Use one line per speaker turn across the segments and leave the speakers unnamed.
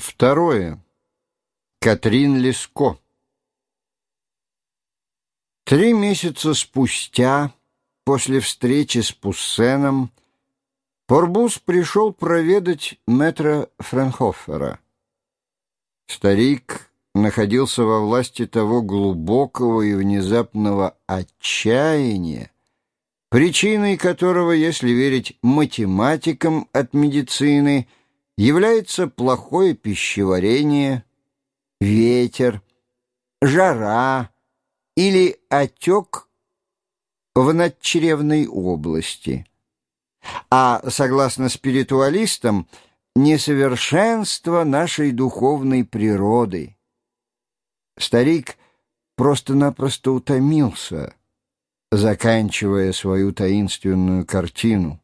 Второе. Катрин Леско. Три месяца спустя, после встречи с Пуссеном, Порбус пришел проведать мэтра Френхофера. Старик находился во власти того глубокого и внезапного отчаяния, причиной которого, если верить математикам от медицины, является плохое пищеварение, ветер, жара или отек в надчревной области. А, согласно спиритуалистам, несовершенство нашей духовной природы. Старик просто-напросто утомился, заканчивая свою таинственную картину.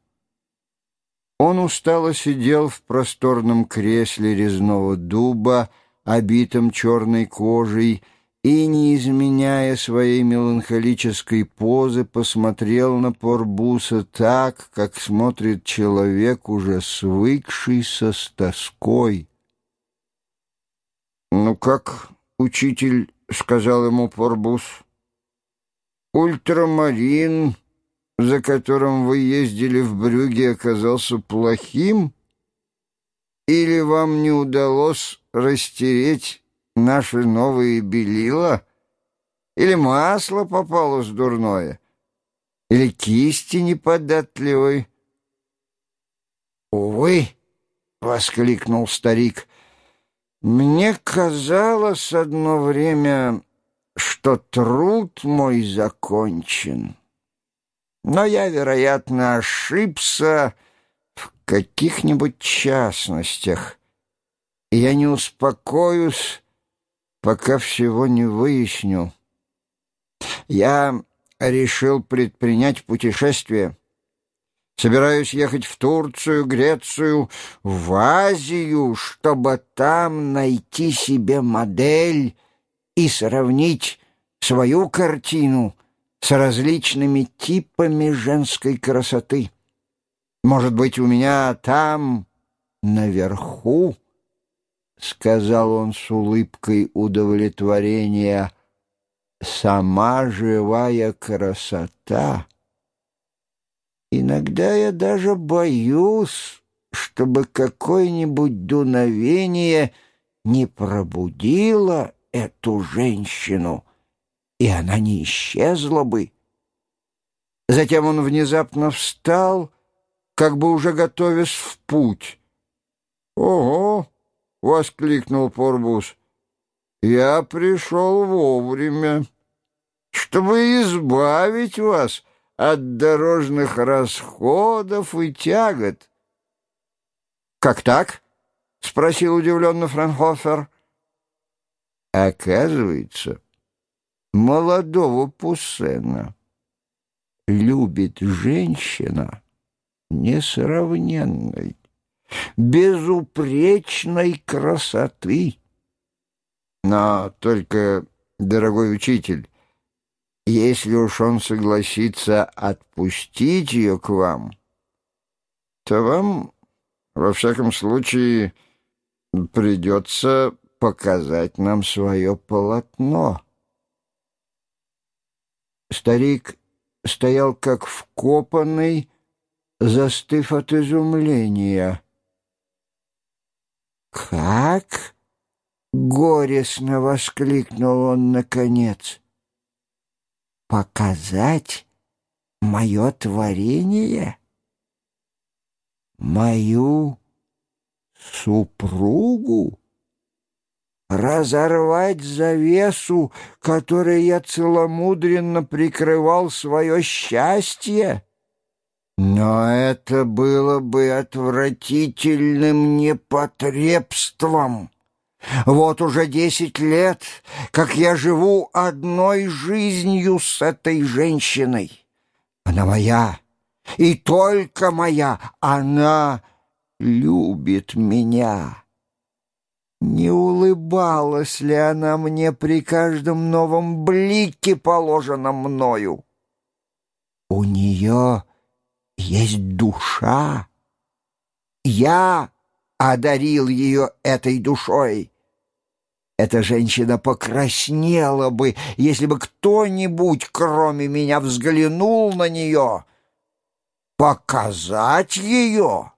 Он устало сидел в просторном кресле резного дуба, обитом черной кожей, и, не изменяя своей меланхолической позы, посмотрел на Порбуса так, как смотрит человек, уже свыкшийся с тоской. «Ну как, учитель?» — сказал ему Порбус. «Ультрамарин...» за которым вы ездили в Брюге, оказался плохим? Или вам не удалось растереть наши новые белила? Или масло попалось дурное? Или кисти неподатливой? «Увы!» — воскликнул старик. «Мне казалось одно время, что труд мой закончен». Но я, вероятно, ошибся в каких-нибудь частностях, и я не успокоюсь, пока всего не выясню. Я решил предпринять путешествие. Собираюсь ехать в Турцию, Грецию, в Азию, чтобы там найти себе модель и сравнить свою картину — с различными типами женской красоты. Может быть, у меня там, наверху, — сказал он с улыбкой удовлетворения, — сама живая красота. Иногда я даже боюсь, чтобы какое-нибудь дуновение не пробудило эту женщину — и она не исчезла бы. Затем он внезапно встал, как бы уже готовясь в путь. «Ого!» — воскликнул Порбус. «Я пришел вовремя, чтобы избавить вас от дорожных расходов и тягот». «Как так?» — спросил удивленно Франхофер. «Оказывается...» молодого Пуссена любит женщина несравненной, безупречной красоты. Но только, дорогой учитель, если уж он согласится отпустить ее к вам, то вам, во всяком случае, придется показать нам свое полотно». Старик стоял как вкопанный, застыв от изумления. «Как?» — горестно воскликнул он наконец. «Показать мое творение? Мою супругу?» Разорвать завесу, которой я целомудренно прикрывал свое счастье? Но это было бы отвратительным непотребством. Вот уже десять лет, как я живу одной жизнью с этой женщиной. Она моя, и только моя, она любит меня». Не улыбалась ли она мне при каждом новом блике, положенном мною? У нее есть душа. Я одарил ее этой душой. Эта женщина покраснела бы, если бы кто-нибудь, кроме меня, взглянул на нее. Показать ее?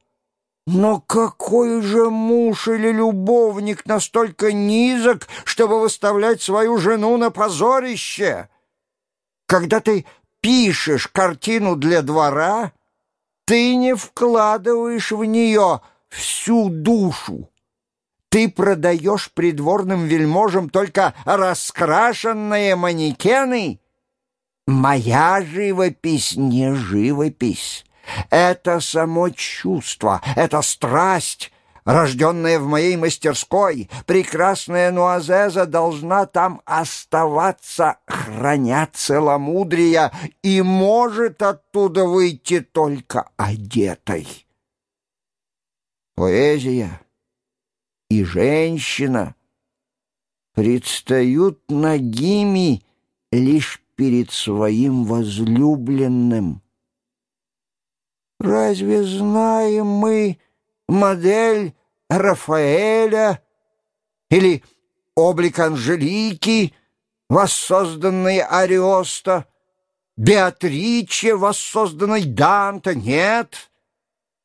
Но какой же муж или любовник настолько низок, чтобы выставлять свою жену на позорище? Когда ты пишешь картину для двора, ты не вкладываешь в нее всю душу. Ты продаешь придворным вельможам только раскрашенные манекены. Моя живопись не живопись. Это само чувство, это страсть, рожденная в моей мастерской. Прекрасная Нуазеза должна там оставаться, храня целомудрия, и может оттуда выйти только одетой. Поэзия и женщина предстают нагими лишь перед своим возлюбленным. Разве знаем мы модель Рафаэля или облик Анжелики, воссозданный Ариоста, Беатриче, воссозданной Данте? Нет.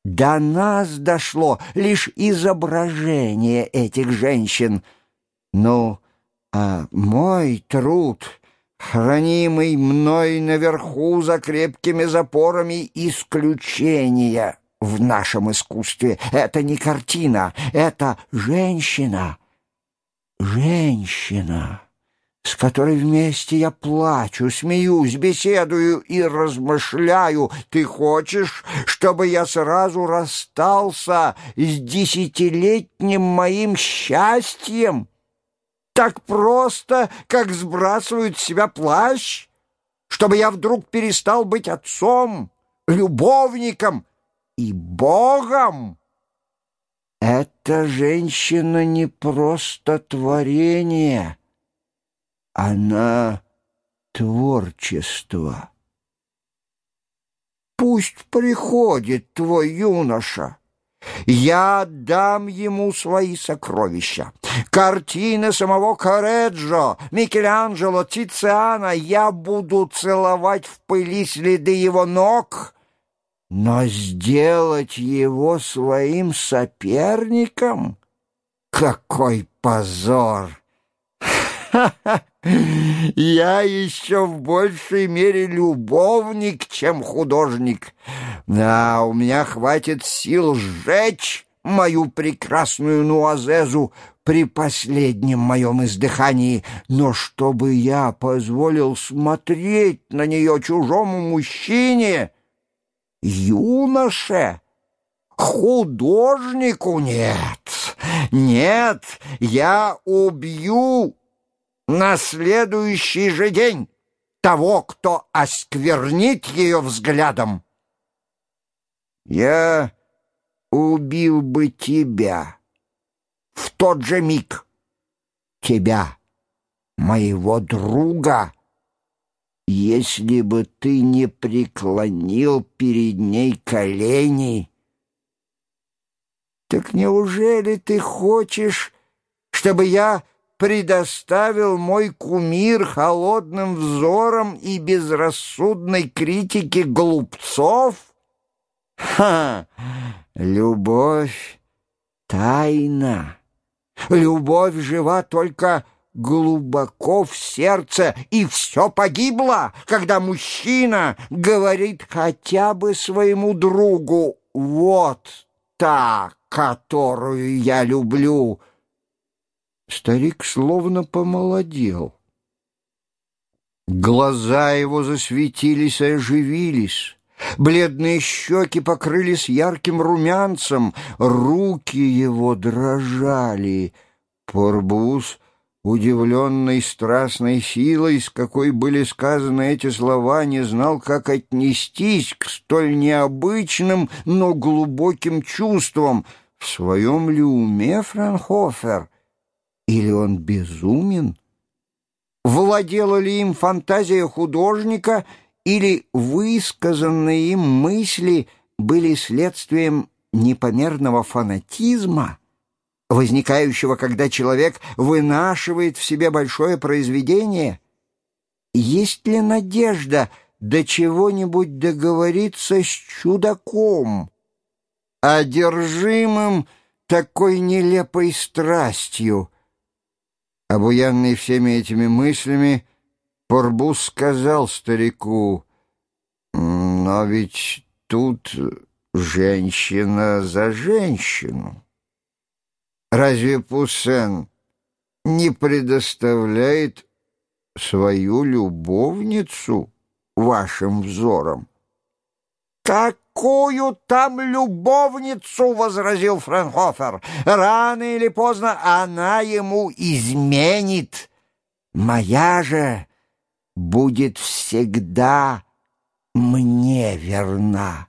До нас дошло лишь изображение этих женщин. Ну, а мой труд, хранимый мной наверху за крепкими запорами исключения в нашем искусстве, это не картина, это женщина. Женщина с которой вместе я плачу, смеюсь, беседую и размышляю. Ты хочешь, чтобы я сразу расстался с десятилетним моим счастьем? Так просто, как сбрасывают с себя плащ? Чтобы я вдруг перестал быть отцом, любовником и богом? Эта женщина не просто творение — она творчество. Пусть приходит твой юноша. Я дам ему свои сокровища. Картины самого Кареджо, Микеланджело, Тициана я буду целовать в пыли следы его ног, но сделать его своим соперником — какой позор! Я еще в большей мере любовник, чем художник. Да, у меня хватит сил сжечь мою прекрасную Нуазезу при последнем моем издыхании, но чтобы я позволил смотреть на нее чужому мужчине, юноше, художнику нет, нет, я убью на следующий же день того, кто осквернит ее взглядом. Я убил бы тебя в тот же миг, тебя, моего друга, если бы ты не преклонил перед ней колени. Так неужели ты хочешь, чтобы я предоставил мой кумир холодным взором и безрассудной критике глупцов? Ха! Любовь — тайна. Любовь жива только глубоко в сердце, и все погибло, когда мужчина говорит хотя бы своему другу «Вот та, которую я люблю», Старик словно помолодел. Глаза его засветились и оживились. Бледные щеки покрылись ярким румянцем, руки его дрожали. Порбус, удивленный страстной силой, с какой были сказаны эти слова, не знал, как отнестись к столь необычным, но глубоким чувствам. В своем ли уме Франхофер или он безумен? Владела ли им фантазия художника, или высказанные им мысли были следствием непомерного фанатизма, возникающего, когда человек вынашивает в себе большое произведение, есть ли надежда до чего-нибудь договориться с чудаком, одержимым такой нелепой страстью? Обуянный всеми этими мыслями, Порбус сказал старику, «Но ведь тут женщина за женщину. Разве Пуссен не предоставляет свою любовницу вашим взором? «Какую там любовницу?» — возразил Френхофер. «Рано или поздно она ему изменит. Моя же будет всегда мне верна».